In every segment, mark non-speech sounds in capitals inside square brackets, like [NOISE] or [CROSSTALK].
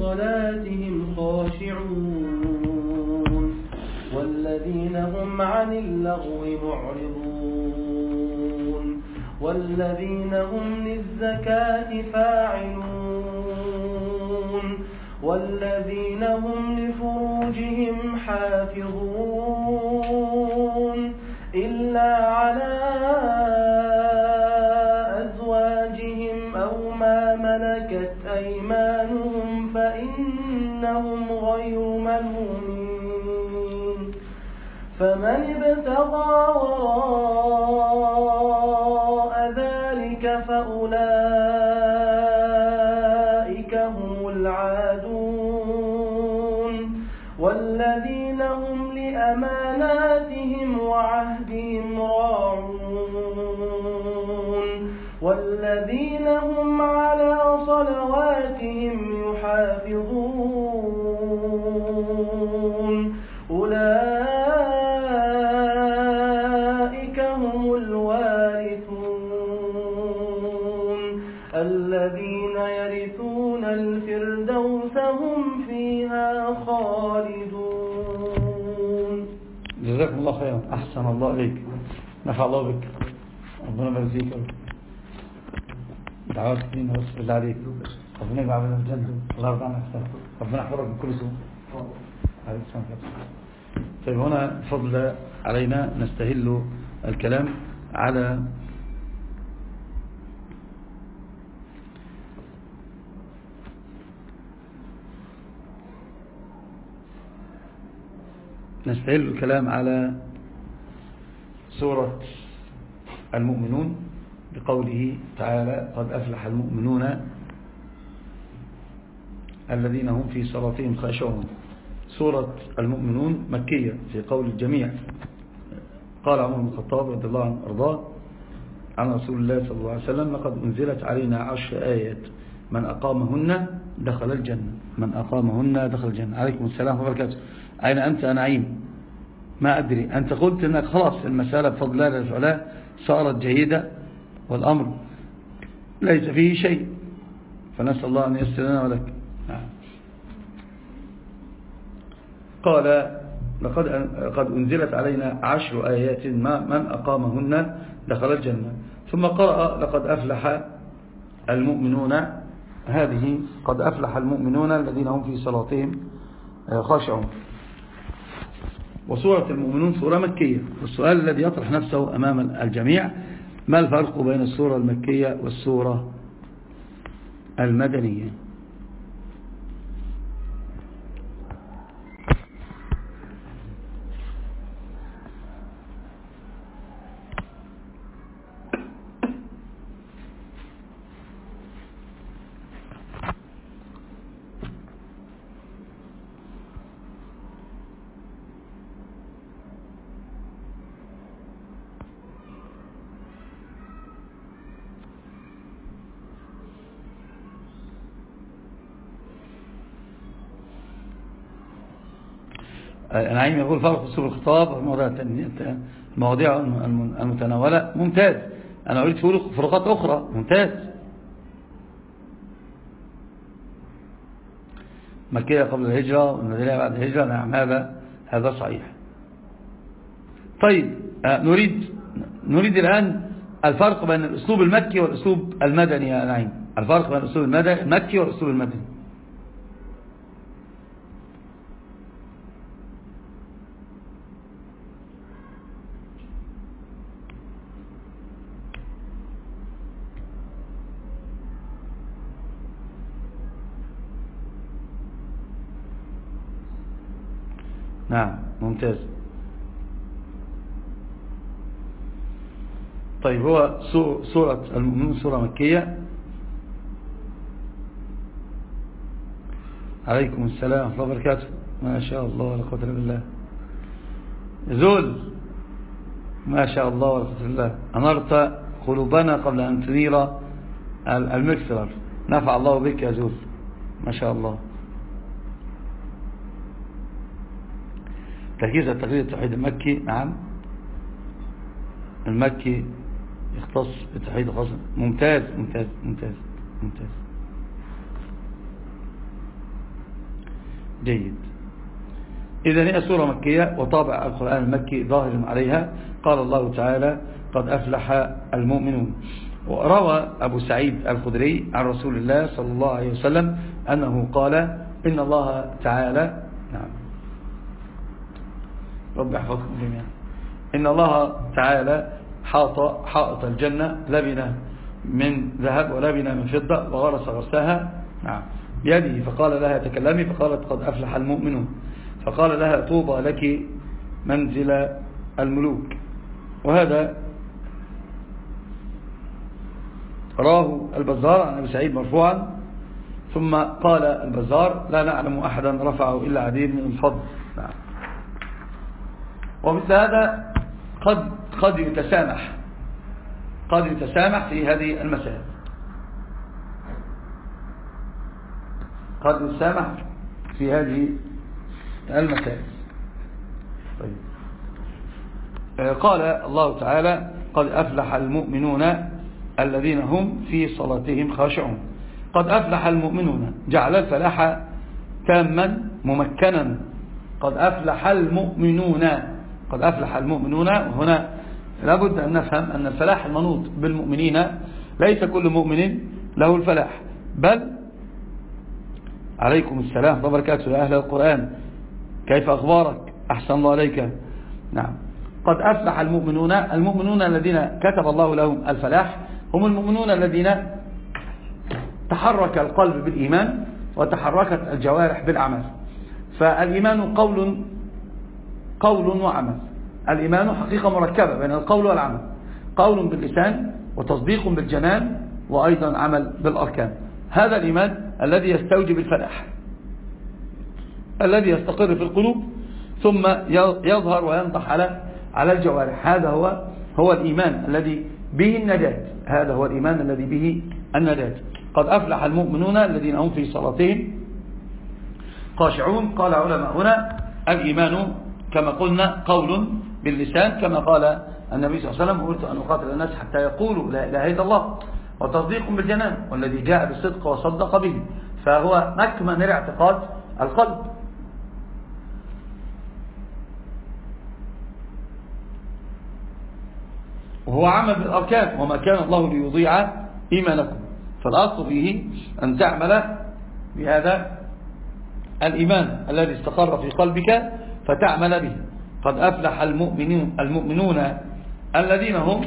صلاتهم خاشعون. والذين هم عن اللغو معرضون. والذين هم للزكاة فاعلون. والذين هم لفروجهم حافظون. إلا على فمن ابتغى وراء ذلك فأولئك الله عليك نفع الله بك. ربنا يبارك دعوات كثيرة بس بالله عليك. ربنا يجمع بين الجنة. الله يرضى عنك. ربنا يحفظك من كل سوء. عليك السلام طيب هنا فضل علينا نستهل الكلام على نستهل الكلام على سورة المؤمنون بقوله تعالى قد أفلح المؤمنون الذين هم في صلاتهم خاشعون. سورة المؤمنون مكية في قول الجميع. قال عمر بن الخطاب رضي الله عنه أرضاه عن رسول الله صلى الله عليه وسلم لقد أنزلت علينا عشر آيات. من أقامهن دخل الجنة. من أقامهن دخل الجنة. عليكم السلام وبركاته. أين أنت يا نعيم؟ ما أدري. أنت قلت أنك خلاص المسألة بفضل الله للفعلاء صارت جيدة والأمر ليس فيه شيء. فنسأل الله أن يسر لنا ولك. نعم. قال لقد قد أنزلت علينا عشر آيات ما من أقامهن دخل الجنة. ثم قرأ لقد أفلح المؤمنون. هذه قد أفلح المؤمنون الذين هم في صلاتهم خاشعون. وسورة المؤمنون سورة مكية. والسؤال الذي يطرح نفسه أمام الجميع ما الفرق بين السورة المكية والسورة المدنية؟ نعيم يقول فرق أسلوب الخطاب المواضيع المتناولة. ممتاز. أنا أريد فروقات أخرى. ممتاز. مكية قبل الهجرة والمدينة بعد الهجرة. نعم هذا هذا صحيح. طيب نريد نريد الآن الفرق بين الأسلوب المكي والأسلوب المدني يا نعيم. الفرق بين الأسلوب المكي والأسلوب المدني نعم ممتاز. طيب هو سورة المؤمنون سورة مكية. عليكم السلام ورحمة الله وبركاته. ما شاء الله ولا قوة إلا بالله. زول. ما شاء الله ولا قوة إلا بالله. أنرت قلوبنا قبل أن تنير المكسر نفع الله بك يا زول. ما شاء الله. تركيز التقرير التوحيد المكي نعم. المكي يختص بالتوحيد الخاص ممتاز ممتاز ممتاز ممتاز. جيد. إذا هي سورة مكية وطابع القرآن المكي ظاهر عليها. قال الله تعالى قد أفلح المؤمنون. وروى أبو سعيد الخدري عن رسول الله صلى الله عليه وسلم أنه قال إن الله تعالى رب يحفظكم جميعا. إن الله تعالى حاط حائط الجنة لبنة من ذهب ولبنة من فضة وغرس غرسها نعم. بيده. فقال لها تكلمي. فقالت قد أفلح المؤمنون. فقال لها طوبى لك منزل الملوك. وهذا راه البزار عن أبي سعيد مرفوعا. ثم قال البزار لا نعلم أحدا رفعه إلا عديد من الفضل. ومثل هذا قد قد يتسامح قد يتسامح في هذه المسائل. قد يتسامح في هذه المسائل. طيب. آه، قال الله تعالى قد أفلح المؤمنون الذين هم في صلاتهم خاشعون. قد أفلح المؤمنون جعل الفلاح تاما ممكنا. قد أفلح المؤمنون قد أفلح المؤمنون. وهنا لابد أن نفهم أن الفلاح المنوط بالمؤمنين ليس كل مؤمن له الفلاح. بل عليكم السلام. وبركاته يا أهل القرآن. كيف أخبارك؟ أحسن الله عليك. نعم. قد أفلح المؤمنون. المؤمنون الذين كتب الله لهم الفلاح هم المؤمنون الذين تحرك القلب بالإيمان وتحركت الجوارح بالأعمال. فالإيمان قول قول وعمل. الإيمان حقيقة مركبة بين القول والعمل. قول باللسان وتصديق بالجنان وأيضا عمل بالأركان. هذا الإيمان الذي يستوجب الفلاح. الذي يستقر في القلوب ثم يظهر وينطح على على الجوارح. هذا هو هو الإيمان الذي به النجاة. هذا هو الإيمان الذي به النجاة. قد أفلح المؤمنون الذين هم في صلاتهم خاشعون. قال علماؤنا الإيمان كما قلنا قول باللسان كما قال النبي صلى الله عليه وسلم قلت أن أقاتل الناس حتى يقولوا لا إله إلا الله وتصديق بالجنان والذي جاء بالصدق وصدق به. فهو مكمن الاعتقاد القلب. وهو عمل بالأركان وما كان الله ليضيع إيمانكم. فالأصل فيه أن تعمل بهذا الإيمان الذي استقر في قلبك فتعمل به. قد أفلح المؤمنون, المؤمنون الذين هم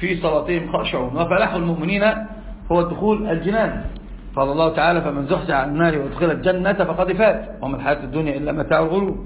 في صلاتهم خاشعون. وفلاح المؤمنين هو الدخول الجنان. قال الله تعالى فمن زحزح عن النار وأدخل الجنة فقد فات وما الحياة الدنيا إلا متاع الغرور.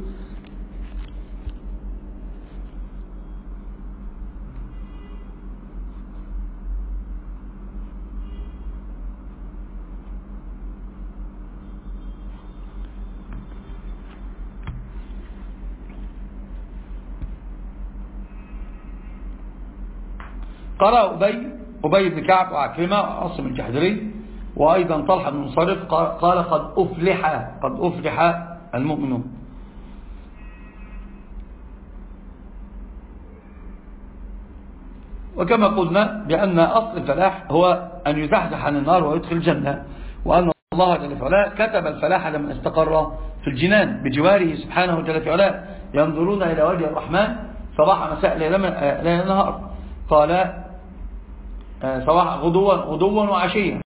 قرأ أبي أبي بن كعب وعكرمة عاصم الجحدري وأيضا طلحة بن منصرف قال قد أفلح قد أفلح المؤمنون. وكما قلنا بأن أصل الفلاح هو أن يزحزح عن النار ويدخل الجنة وأن الله جل وعلا كتب الفلاح لمن استقر في الجنان بجواره سبحانه جل وعلا ينظرون إلى وجه الرحمن صباح مساء ليلة نهار. قال آه، غدوا غدوا وعشيا.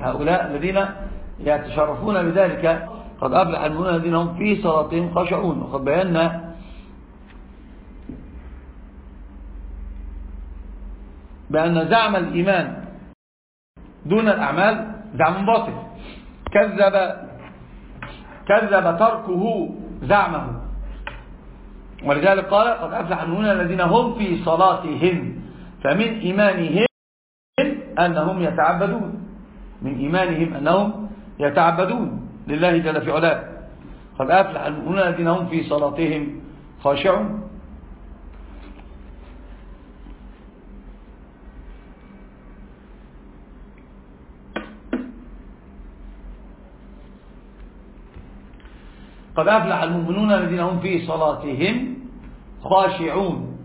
هؤلاء الذين يتشرفون بذلك قد أبلع المؤمنون الذين هم في صلاتهم خاشعون. وقد بينا بأن زعم الإيمان دون الأعمال زعم باطل. كذب كذب تركه زعمه. ولذلك قال قد أفلح المؤمنون الذين هم في صلاتهم. فمن إيمانهم أنهم يتعبدون. من إيمانهم أنهم يتعبدون. لله جل في علاه. قد أفلح المؤمنون الذين هم في صلاتهم خاشعون. قد أفلح المؤمنون الذين هم في صلاتهم خاشعون.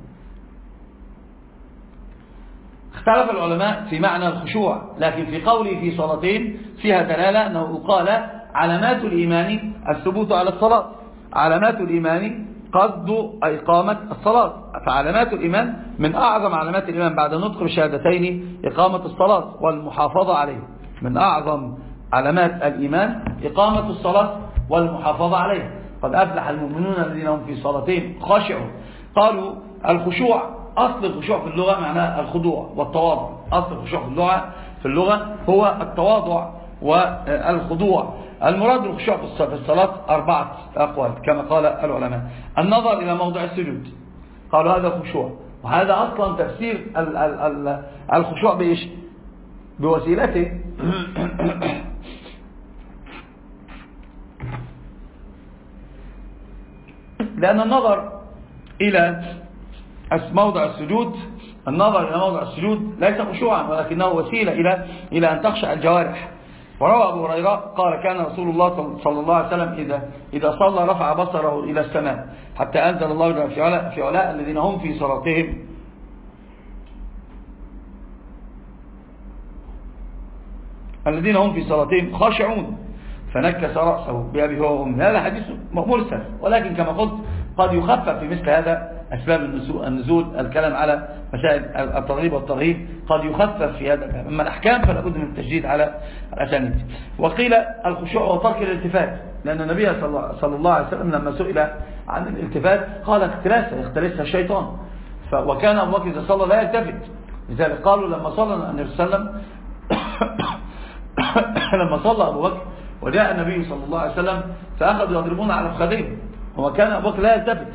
اختلف العلماء في معنى الخشوع لكن في قوله في صلاتين فيها دلالة أنه قال علامات الإيمان الثبوت على الصلاة. علامات الإيمان قصد إقامة الصلاة. فعلامات الإيمان من أعظم علامات الإيمان بعد النطق بشهادتين إقامة الصلاة والمحافظة عليه. من أعظم علامات الإيمان إقامة الصلاة والمحافظة عليها قد أفلح المؤمنون الذين هم في صلاتهم. خاشعون. قالوا الخشوع أصل الخشوع في اللغة معناه الخضوع والتواضع. أصل الخشوع في اللغة في اللغة هو التواضع والخضوع. المراد بالخشوع في الصلاة أربعة أقوال كما قال العلماء. النظر إلى موضع السجود. قالوا هذا خشوع. وهذا أصلا تفسير الخشوع بإيش؟ بوسيلته. لأن النظر إلى موضع السجود النظر إلى موضع السجود ليس خشوعا ولكنه وسيلة إلى إلى أن تخشع الجوارح. وروى أبو هريرة قال كان رسول الله صلى الله عليه وسلم إذا, إذا صلى رفع بصره إلى السماء حتى أنزل الله في علاء, في علاء الذين هم في صلاتهم. الذين هم في صلاتهم خاشعون. فنكس رأسه بأبي هو وأمه. هذا حديث مرسل ولكن كما قلت قد يخفف في مثل هذا أسباب النزول الكلام على مسائل الترغيب والترهيب قد يخفف في هذا. أما الأحكام فلا بد من التجديد على الأسانيد. وقيل الخشوع وترك الالتفات. لأن النبي صلى الله عليه وسلم لما سئل عن الالتفات قال اختلاسة يختلسها الشيطان. وكان أبو بكر إذا صلى لا يلتفت. لذلك قالوا لما صلى النبي صلى الله عليه وسلم [COUGHS] لما صلى أبو بكر وجاء النبي صلى الله عليه وسلم فأخذوا يضربون على الخديم. وكان أبو بكر لا يلتفت.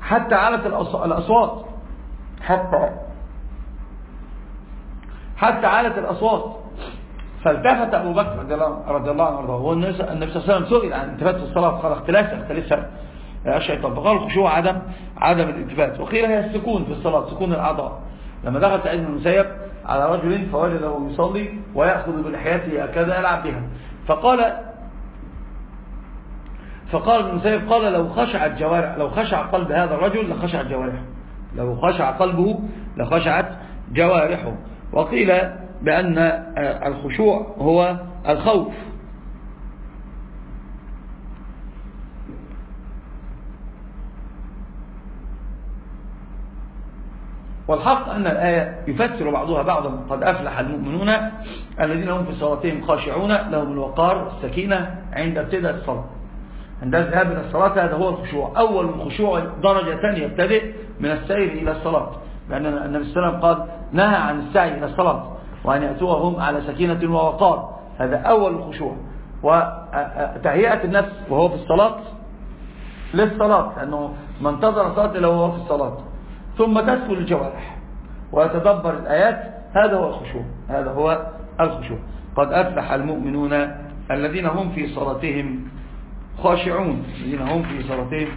حتى علت الأصوات. حتى. حتى علت الأصوات. فالتفت أبو بكر رضي الله عنه وأرضاه. هو النبي صلى الله عليه وسلم سئل عن التفات في الصلاة قال اختلاف اختلفها الشيطان. فقال الخشوع عدم عدم الالتفات وقيل هي السكون في الصلاة سكون الأعضاء. لما دخل سعيد بن المسيب على رجل فوجده يصلي ويأخذ بلحيته هكذا يلعب بها. فقال فقال ابن المسيب قال لو خشع الجوارح لو خشع قلب هذا الرجل لخشعت جوارحه. لو خشع قلبه لخشعت جوارحه. وقيل بأن الخشوع هو الخوف. والحق أن الآية يفسر بعضها بعضا قد أفلح المؤمنون الذين هم في صلاتهم خاشعون لهم الوقار السكينة عند ابتداء الصلاة. عند الذهاب إلى الصلاة هذا هو الخشوع. أول الخشوع درجة يبتدئ من السير إلى الصلاة. لأن النبي صلى الله عليه وسلم قال نهى عن السعي إلى الصلاة وأن يأتوهم على سكينة ووقار. هذا أول الخشوع وتهيئة النفس وهو في الصلاة للصلاة لأنه من انتظر صلاة إلا وهو في الصلاة. ثم تسهل الجوارح ويتدبر الآيات. هذا هو الخشوع هذا هو الخشوع. قد أفلح المؤمنون الذين هم في صلاتهم خاشعون الذين هم في صلاتهم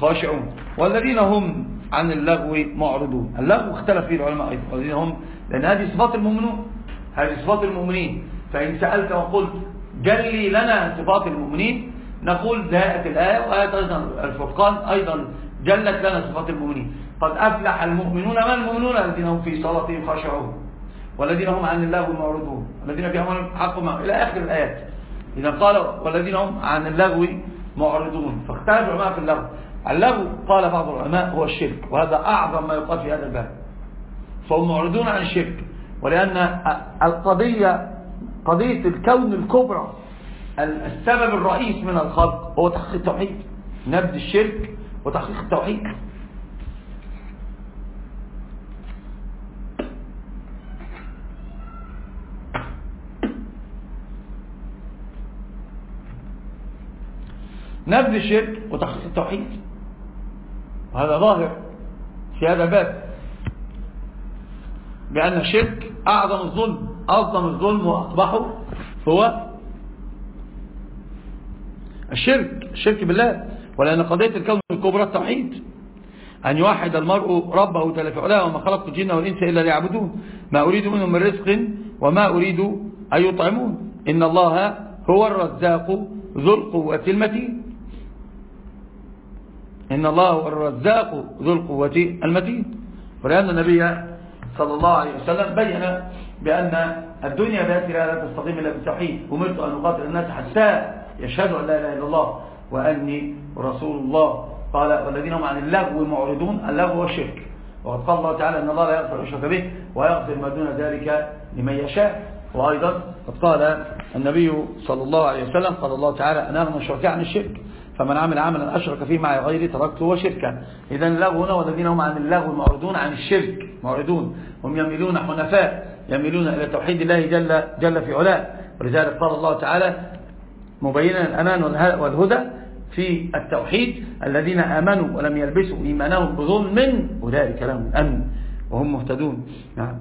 خاشعون والذين هم عن اللغو معرضون. اللغو اختلف فيه العلماء أيضا. والذين هم لأن هذه صفات المؤمنون هذه صفات المؤمنين. فإن سألت وقلت جلي لنا صفات المؤمنين نقول جاءت الآية وآية أيضا الفرقان أيضا جلت لنا صفات المؤمنين. قد أفلح المؤمنون ما المؤمنون الذين هم في صلاتهم خاشعون؟ والذين هم عن اللغو معرضون. الذين أموالهم حق إلى آخر الآيات. إذا قال والذين هم عن اللغو معرضون. فاختلف العلماء في اللغو. اللغو قال بعض العلماء هو الشرك وهذا أعظم ما يقال في هذا الباب. فهم معرضون عن الشرك ولأن القضية قضية الكون الكبرى السبب الرئيس من الخلق هو تحقيق التوحيد. نبذ الشرك وتحقيق التوحيد. نبذ الشرك وتحقيق التوحيد. وهذا ظاهر في هذا الباب. بأن الشرك أعظم الظلم أعظم الظلم وأقبحه هو الشرك الشرك بالله. ولأن قضية الكون الكبرى التوحيد أن يوحد المرء ربه جل في علاه وما خلقت الجن والإنس إلا ليعبدون. ما أريد منهم من رزق وما أريد أن يطعمون. إن الله هو الرزاق ذو القوة المتين. إن الله هو الرزاق ذو القوة المتين. ولأن النبي صلى الله عليه وسلم بين بأن الدنيا باسرة لا تستقيم إلا بالتوحيد. أمرت أن أقاتل الناس حتى يشهدوا أن لا إله إلا الله وأني رسول الله. قال والذين هم عن اللغو معرضون. اللغو والشرك. وقد قال الله تعالى أن الله لا يغفر يشرك به ويغفر ما دون ذلك لمن يشاء. وأيضا قد قال النبي صلى الله عليه وسلم قال الله تعالى أنا أغنى الشركاء عن الشرك. فمن عمل عملا أشرك فيه مع غيري تركته وشركا. إذا اللغو هنا والذين هم عن اللغو معرضون عن الشرك معرضون. هم يميلون حنفاء يميلون إلى توحيد الله جل, جل في علاه. ولذلك قال الله تعالى مبينا الأمان والهدى في التوحيد. الذين آمنوا ولم يلبسوا إيمانهم بظلم أولئك لهم الأمن وهم مهتدون. نعم.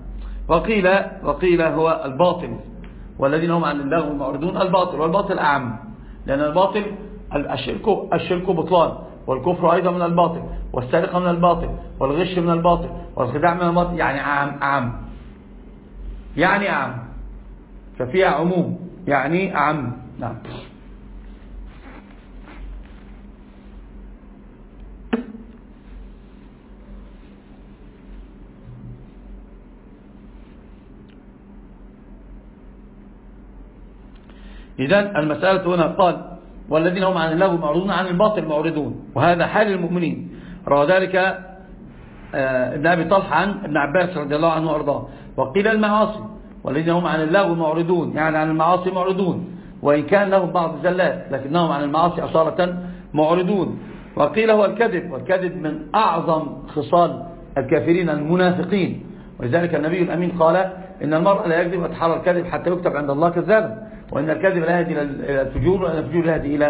وقيل, وقيل هو الباطل. والذين هم عن اللغو معرضون الباطل والباطل أعم. لأن الباطل الشرك, الشرك بطلان والكفر أيضا من الباطل والسرقة من الباطل والغش من الباطل والخداع من الباطل يعني عام عام. يعني عام. ففيها عموم. يعني عام. نعم. إذن المسألة هنا قال والذين هم عن اللغو معرضون عن الباطل معرضون. وهذا حال المؤمنين. روى ذلك آه، ابن أبي طلحة عن ابن عباس رضي الله عنه وأرضاه. وقيل المعاصي. والذين هم عن اللغو معرضون يعني عن المعاصي معرضون. وإن كان لهم بعض الزلات لكنهم عن المعاصي أصالة معرضون. وقيل هو الكذب. والكذب من أعظم خصال الكافرين المنافقين. ولذلك النبي الأمين قال إن المرء لا يكذب ويتحرى الكذب حتى يكتب عند الله كذابا. وإن الكذب لا يهدي إلى الفجور وإن الفجور لا يهدي إلى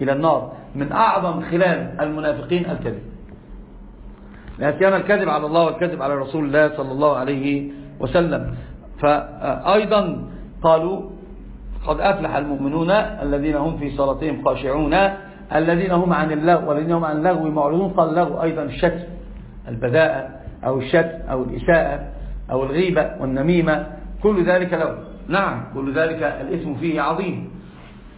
إلى النار. من أعظم خلال المنافقين الكذب. لأتيان الكذب على الله والكذب على رسول الله صلى الله عليه وسلم. فأيضا قالوا قد أفلح المؤمنون الذين هم في صلاتهم خاشعون الذين هم عن اللغو والذين هم عن اللغو معرضون. قال اللغو أيضا الشتم البذاءة أو الشتم أو الإساءة أو الغيبة والنميمة. كل ذلك لغو نعم كل ذلك الاسم فيه عظيم.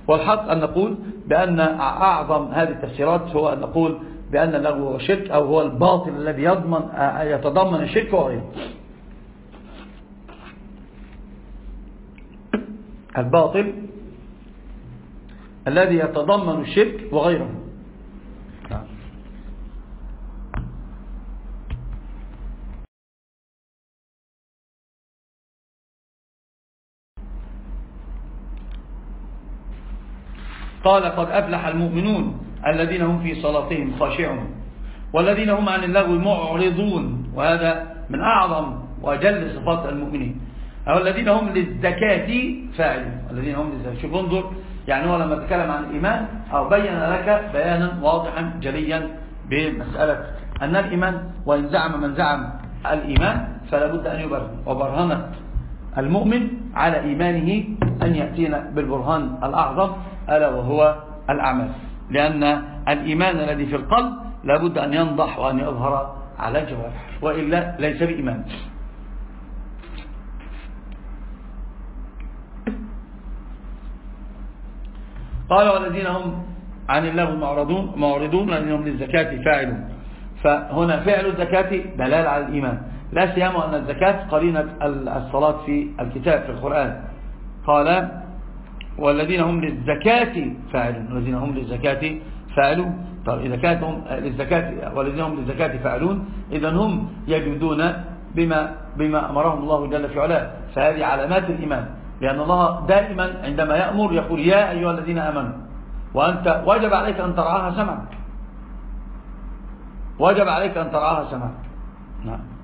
والحق أن نقول بأن أعظم هذه التفسيرات هو أن نقول بأن هو الشرك أو هو الباطل الذي يضمن يتضمن الشرك وغيره. الباطل الذي يتضمن الشرك وغيره. قال قد أفلح المؤمنون الذين هم في صلاتهم خاشعون والذين هم عن اللغو معرضون وهذا من أعظم وأجل صفات المؤمنين أو الذين هم للزكاة فاعلون الذين هم للزكاة. شوف انظر يعني هو لما تكلم عن الإيمان أو بين لك بيانا واضحا جليا بمسألة أن الإيمان وإن زعم من زعم الإيمان فلا بد أن يبرهن. وبرهنت المؤمن على إيمانه أن يأتينا بالبرهان الأعظم ألا وهو الأعمال. لأن الإيمان الذي في القلب لابد أن ينضح وأن يظهر على الجوارح وإلا ليس بإيمان. قال والذين هم عن الله معرضون معرضون لأنهم للزكاة فاعلون. فهنا فعل الزكاة دلال على الإيمان. لا سيما أن الزكاة قرينة الصلاة في الكتاب في القرآن. قال والذين هم للزكاة فاعلون. والذين هم للزكاة فاعلون. طيب إذا كانت هم للزكاة والذين هم للزكاة فاعلون إذا هم يجدون بما, بما أمرهم الله جل في علاه. فهذه علامات الإيمان. لأن الله دائما عندما يأمر يقول يا أيها الذين آمنوا وأنت وجب عليك أن ترعاها سمعك وجب عليك أن ترعاها سمعك نعم.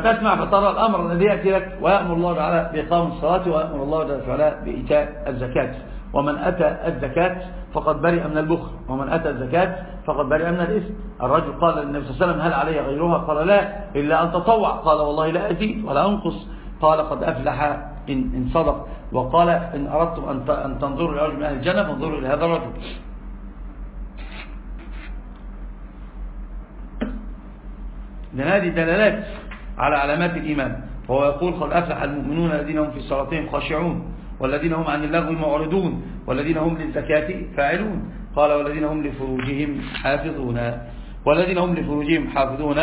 فتسمع فترى الأمر الذي يأتي لك ويأمر الله تعالى بإقام الصلاة ويأمر الله تعالى بإيتاء الزكاة. ومن أتى الزكاة فقد برئ من البخل. ومن أتى الزكاة فقد برئ من الإثم. الرجل قال للنبي صلى الله عليه وسلم هل علي غيرها؟ قال لا إلا أن تطوع. قال والله لا أزيد ولا أنقص. قال قد أفلح إن, إن صدق. وقال إن أردتم أن تنظروا لرجل من أهل الجنة فانظروا إلى هذا الرجل. لأن هذه دلالات على علامات الإيمان. فهو يقول قد أفلح المؤمنون الذين هم في صلاتهم خاشعون والذين هم عن اللغو معرضون والذين هم للزكاة فاعلون. قال والذين هم لفروجهم حافظون. والذين هم لفروجهم حافظون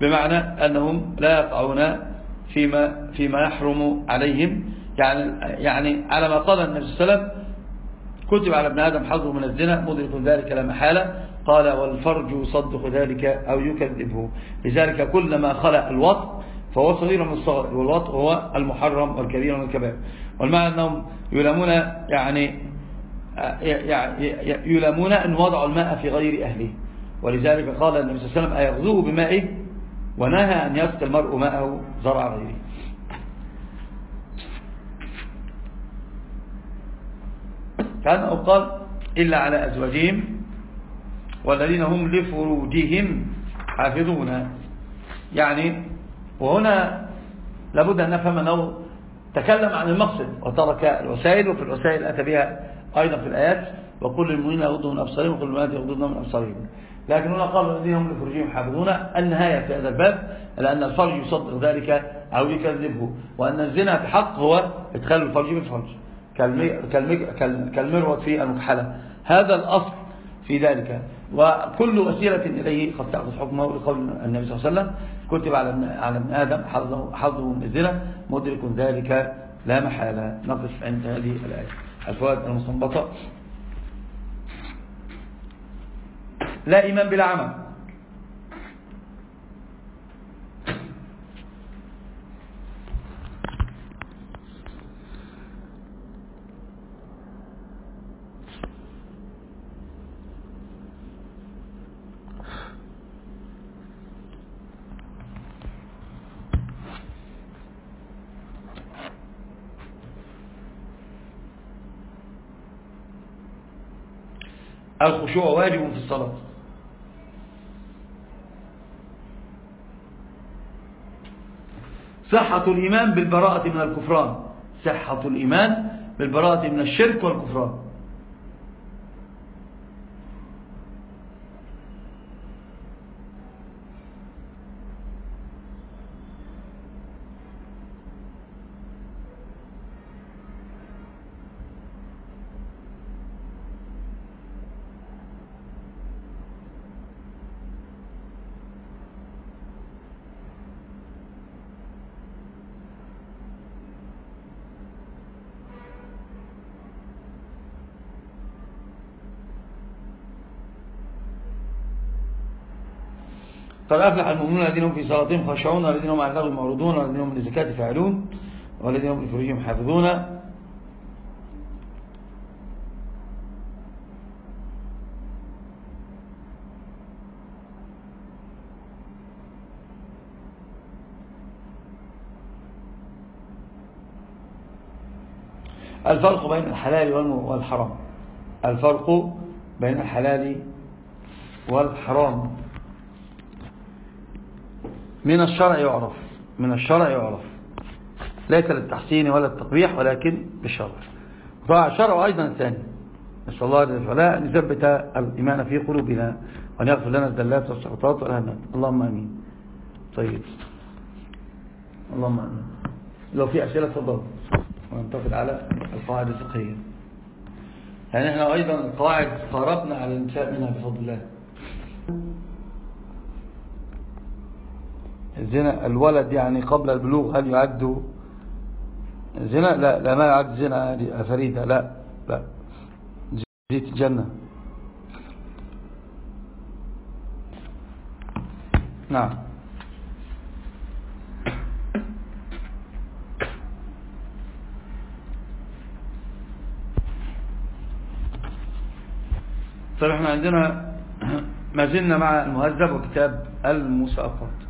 بمعنى أنهم لا يقعون فيما, فيما يحرم عليهم. يعني, يعني على ما قال النبي صلى الله عليه وسلم كتب على ابن آدم حظه من الزنا مدرك ذلك لا محالة. قال والفرج يصدق ذلك أو يكذبه. لذلك كلما خلق الوط فهو صغير من الصغر والوط هو المحرم والكبير من الكبائر. والمعنى أنهم يلامون يعني يلامون أن وضعوا الماء في غير أهله. ولذلك قال النبي صلى الله عليه وسلم أيغذوه بمائه؟ ونهى أن يسقي المرء ماءه زرع غيره. كان قال إلا على أزواجهم والذين هم لفروجهم حافظون. يعني وهنا لابد أن نفهم أنه تكلم عن المقصد وترك الوسائل وفي الوسائل أتى بها أيضا في الآيات وكل المؤمنين يغضوا من أبصارهم وكل المؤمنات يغضون من أبصارهم. لكن هنا قال الذين هم لفروجهم حافظون النهاية في هذا الباب لأن الفرج يصدق ذلك أو يكذبه وأن الزنا في حق هو إدخال الفرج بالفرج كالمروة في المكحلة. هذا الأصل. في ذلك. وكل وسيلة إليه قد تأخذ حكمه لقول النبي صلى الله عليه وسلم كتب على ابن آدم حظه من الزنا مدرك ذلك لا محالة. نقف عند هذه الآية. الفوائد المستنبطة. لا إيمان بلا عمل الخشوع واجب في الصلاة. صحة الإيمان بالبراءة من الكفران. صحة الإيمان بالبراءة من الشرك والكفران. قد أفلح المؤمنون الذين هم في صلاتهم خاشعون والذين هم اللغو معرضون والذين هم للزكاة فاعلون والذين هم لفروجهم حافظون. الفرق بين الحلال والحرام. الفرق بين الحلال والحرام. من الشرع يعرف من الشرع يعرف. ليس للتحسين ولا التقبيح ولكن بالشرع. فالشرع أيضا الثاني. نسأل الله جل وعلا أن يثبت الإيمان في قلوبنا وأن يغفر لنا الزلات والسقطات والهنات اللهم أمين. طيب. اللهم أمين. لو في أسئلة تفضل. وننتقل على القواعد الفقهية. يعني إحنا أيضا القواعد قاربنا على الانتهاء منها بفضل الله. الزنا الولد يعني قبل البلوغ هل يعد زنا؟ لا لا ما يعد زنا فريدة لا لا. جيت الجنة. نعم. طيب إحنا عندنا ما زلنا مع المهذب وكتاب المساقات